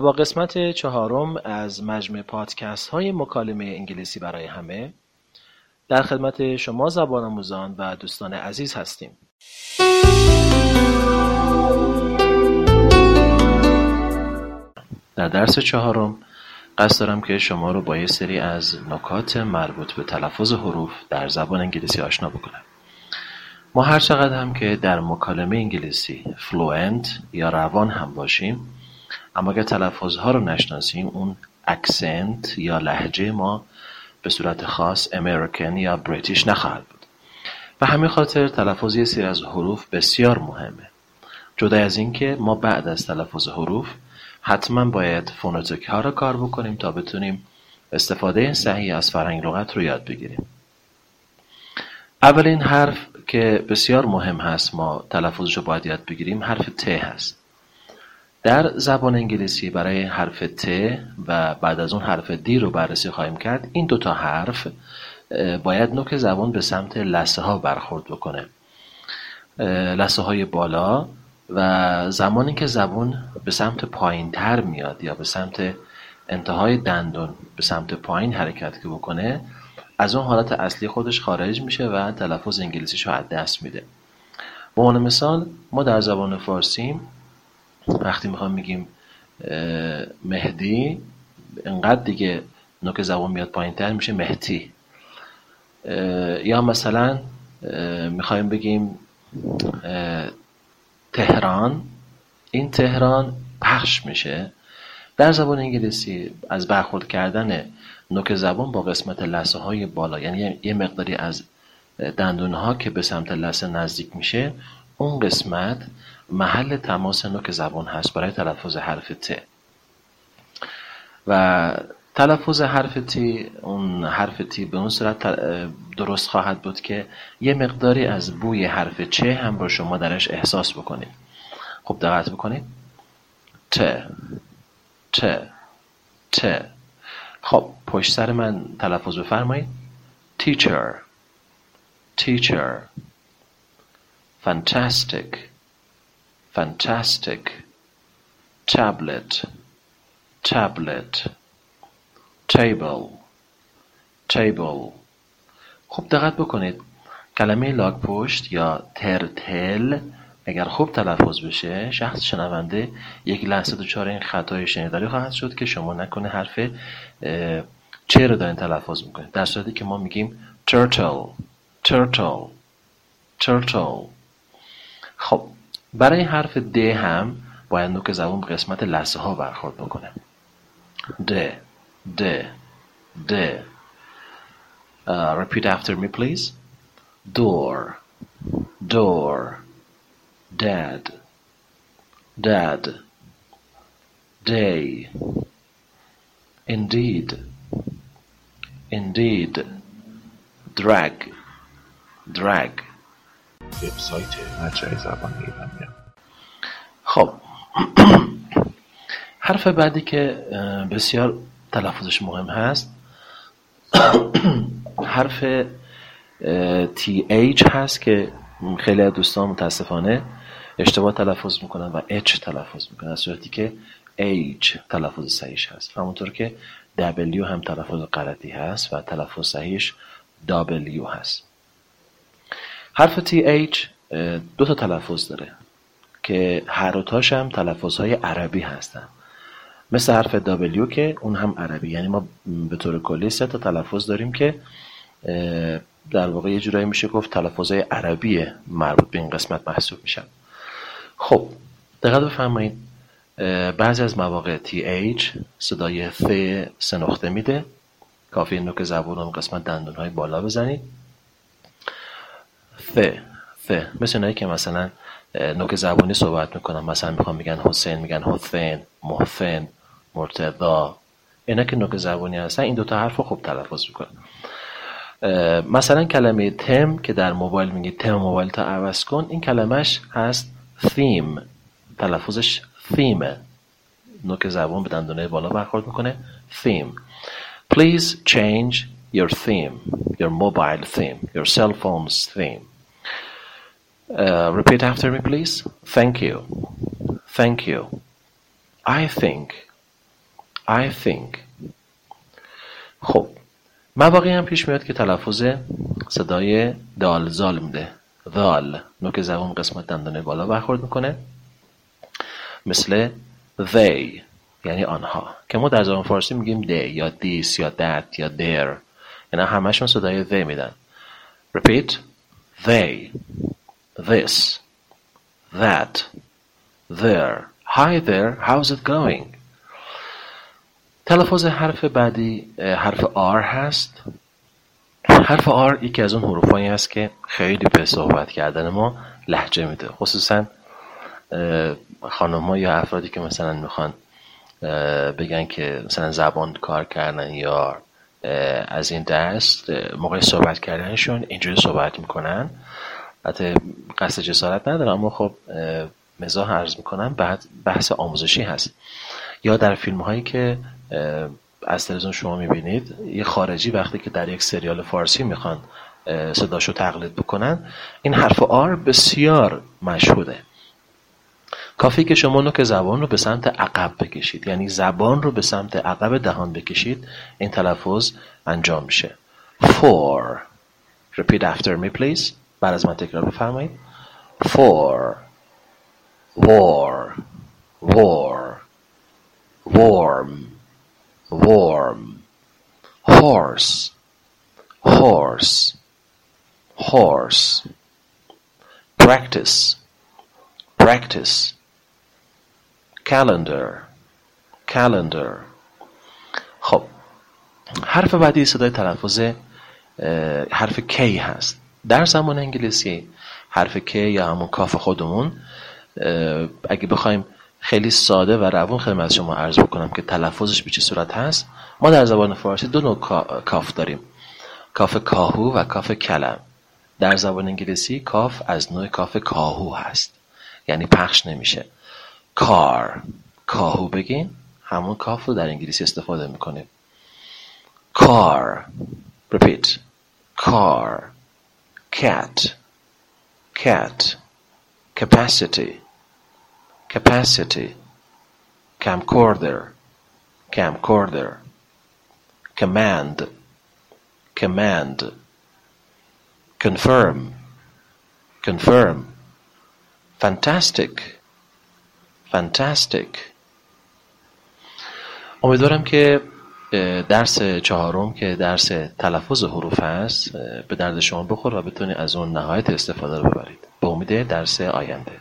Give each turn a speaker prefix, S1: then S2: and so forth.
S1: با قسمت چهارم از مجموع پادکست های مکالمه انگلیسی برای همه در خدمت شما زبان آموزان و دوستان عزیز هستیم. در درس چهارم قصد دارم که شما رو با یه سری از نکات مربوط به تلفظ حروف در زبان انگلیسی آشنا بکنم. ما هر چقدر هم که در مکالمه انگلیسی فلوئنت یا روان هم باشیم اما اگر تلفظها رو نشناسیم اون accent یا لهجه ما به صورت خاص American یا British نخواهد بود. و همین خاطر تلفظ یه سری از حروف بسیار مهمه. جدا از اینکه ما بعد از تلفظ حروف حتما باید phonetic ها رو کار بکنیم تا بتونیم استفاده صحیح از فرهنگ لغت رو یاد بگیریم. اولین حرف که بسیار مهم هست ما تلفظش رو باید یاد بگیریم حرف T هست. در زبان انگلیسی برای حرف ت و بعد از اون حرف دی رو بررسی خواهیم کرد. این دوتا حرف باید نوک زبان به سمت لسه ها برخورد بکنه. لسه های بالا و زمانی که زبان به سمت پایین تر میاد یا به سمت انتهای دندون به سمت پایین حرکت که بکنه از اون حالت اصلی خودش خارج میشه و تلفظ انگلیسیش رو از دست میده. به عنوان مثال ما در زبان فارسی وقتی می‌خوام میگیم مهدی انقدر دیگه نوک زبان میاد پایین تر میشه مهدی. یا مثلا می‌خوایم بگیم تهران. این تهران پخش میشه. در زبان انگلیسی از برخورد کردن نوک زبان با قسمت لسه های بالا یعنی یه مقداری از دندون ها که به سمت لسه نزدیک میشه اون قسمت محل تماس نوک زبان هست برای تلفظ حرف ت. و تلفظ حرف تی اون حرف تی به اون صورت درست خواهد بود که یه مقداری از بوی حرف چه هم رو شما درش احساس بکنید. خب دقت بکنید. ت. ت. ت. خب پشت سر من تلفظ بفرمایید. Teacher. Teacher. Fantastic. Fantastic. Tablet. Tablet. Table. Table. خوب دقت بکنید. کلمه لاک پشت یا ترتل اگر خوب تلفظ بشه شخص شنونده یک لحظه دچار این خطای شنیداری خواهد شد که شما نکنه حرف چه رو دارین تلفظ می‌کنید. در صورتی که ما میگیم turtle. Turtle. Turtle. خب برای حرف د هم باید نوک زبون قسمت لحظه ها برخورد بکنه د د د uh, repeat after me please door door dad dad day indeed indeed drag drag
S2: وبسایت مجرای زبان ایرانیه
S1: خب. حرف بعدی که بسیار تلفظش مهم هست. حرف TH هست که خیلی از دوستان متاسفانه اشتباه تلفظ می‌کنن و H تلفظ می‌کنن از صورتی که H تلفظ صحیحش هست. همونطور که W هم تلفظ غلطی هست و تلفظ صحیحش W هست. حرف TH دو تا تلفظ داره که هر دوتاش هم تلفظ های عربی هستن. مثل حرف W که اون هم عربی. یعنی ما به طور کلی سه تا تلفظ داریم که در واقع یه جورایی میشه گفت تلفظ های عربی مربوط به این قسمت محسوب میشن. خب دقت بفرمایید. بعضی از مواقع TH صدای ث سه میده. کافی نوک زبون اون قسمت دندون های بالا بزنید. ث ث مثل اینایی که مثلا نوک زبونی صحبت می‌کنن. مثلا می‌خوام میگن حسین میگن حسین محسن مرتضا اینا که نوک زبونی هستن. این دوتا حرف رو خوب تلفظ می‌کنن. مثلا کلمه تم که در موبایل میگی تم موبایل تا عوض کن. این کلمهش هست theme تلفظش theme نوک زبون به دندونه بالا برخورد می‌کنه. theme please change your theme. Your mobile theme. Your cell phone's theme. Uh, repeat after me, please. Thank you. Thank you. I think. I think. خب. مواقعی هم پیش میاد که تلفظ صدای دال زال میده. ذال نوک زبون قسمت دندانه بالا برخورد می‌کنه. مثل they. یعنی آنها. که ما در زبان فارسی میگیم they یا this یا that یا their یعنی همشون صدای they میدن. Repeat. They. This that there. Hi there how's it going? تلفظ حرف بعدی حرف R هست. حرف R یکی از اون حروفایی است که خیلی به صحبت کردن ما لحجه میده. خصوصا خانم یا افرادی که مثلا می‌خوان بگن که مثلا زبان کار کردن یا از این دست موقع صحبت کردنشون اینجوری صحبت می‌کنن. حتی قصد جسارت ندارم اما خب مزاح عرض می‌کنم بعد بحث آموزشی هست. یا در فیلم هایی که از تلویزیون شما می‌بینید یه خارجی وقتی که در یک سریال فارسی می‌خوان صداشو تقلید بکنن این حرف آر بسیار مشهوده. کافی که شما نوک زبان رو به سمت عقب بکشید یعنی زبان رو به سمت عقب دهان بکشید این تلفظ انجام میشه. For. Repeat after me please. بعد از من تکرار بفرمایید for war war warm warm horse horse horse practice practice calendar calendar خب حرف بعدی صدای تلفظ حرف K هست در زمان انگلیسی حرف K یا همون کاف خودمون اگه بخوایم خیلی ساده و روون خدمت شما عرض بکنم که تلفظش به چه صورت هست ما در زبان فارسی دو نوع کاف داریم. کاف کاهو و کاف کلم. در زبان انگلیسی کاف از نوع کاف کاهو هست. یعنی پخش نمیشه. کار. کاهو بگین همون کاف رو در انگلیسی استفاده می‌کنیم. کار. Repeat. car cat cat capacity capacity camcorder camcorder command command confirm confirm fantastic fantastic امیدوارم که درس چهارم که درس تلفظ حروف هست به درد شما بخور و بتونید از اون نهایت استفاده رو ببرید. به امید درس آینده.